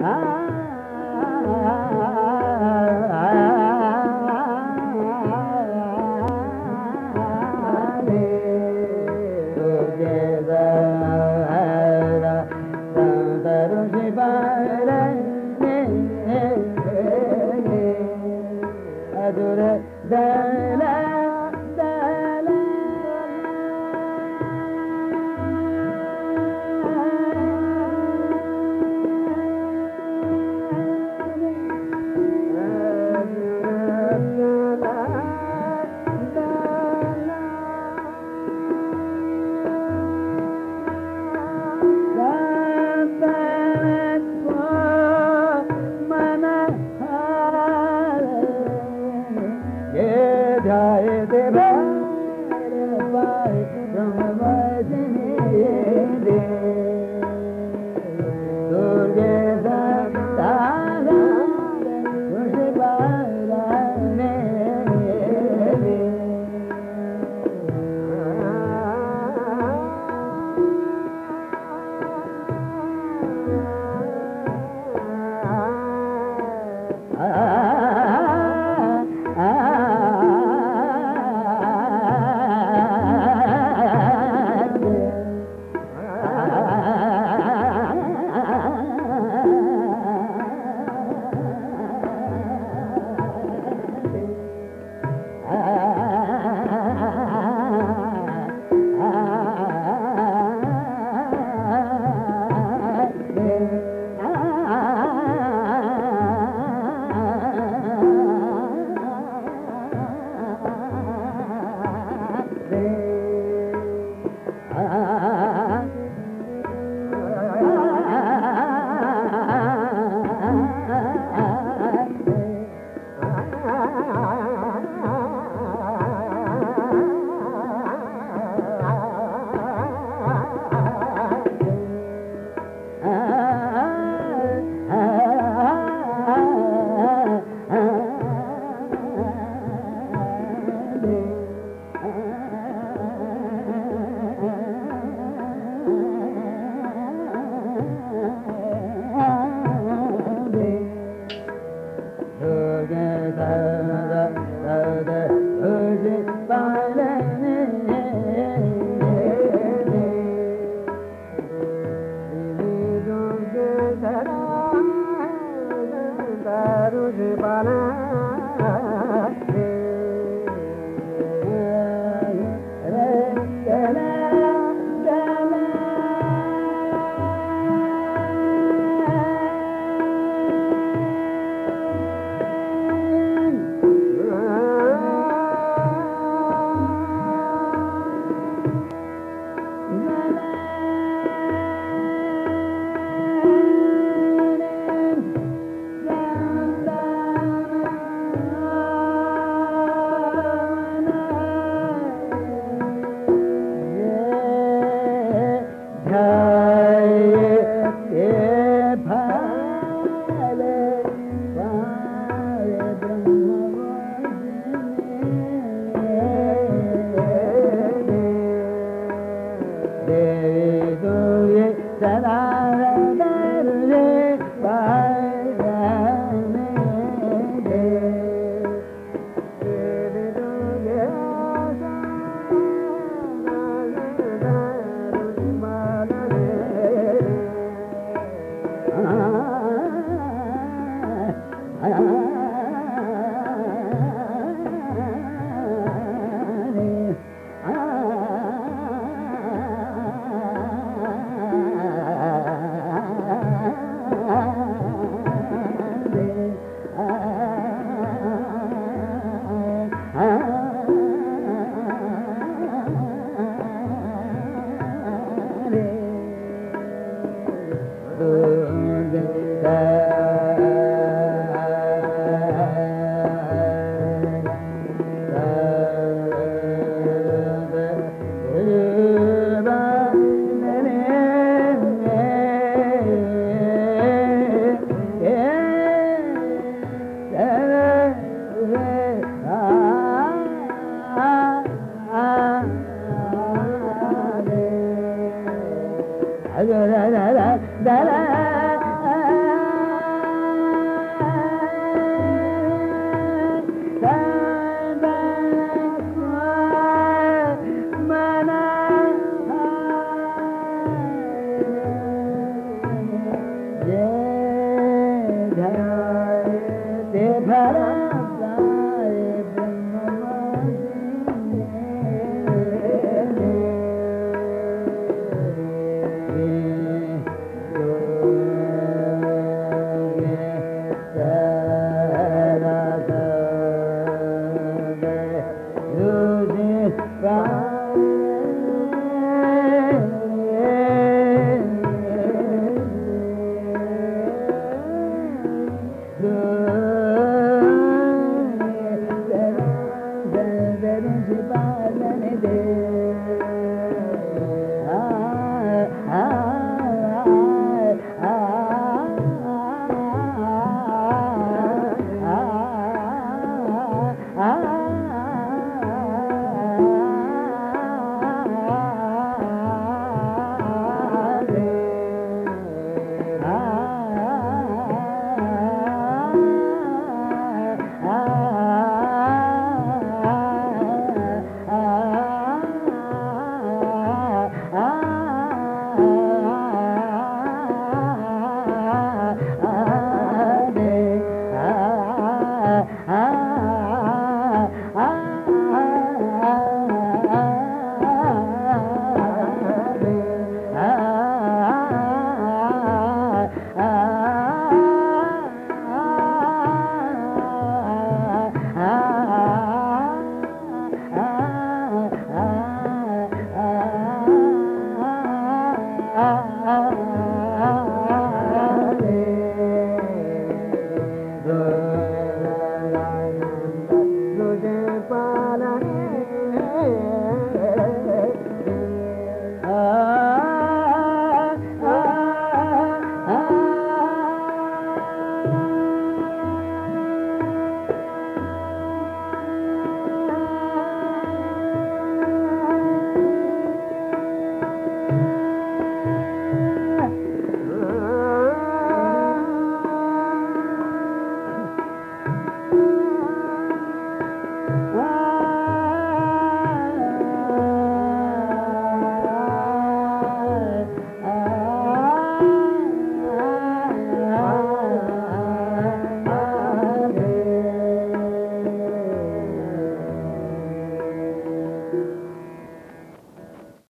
Ah. से भरा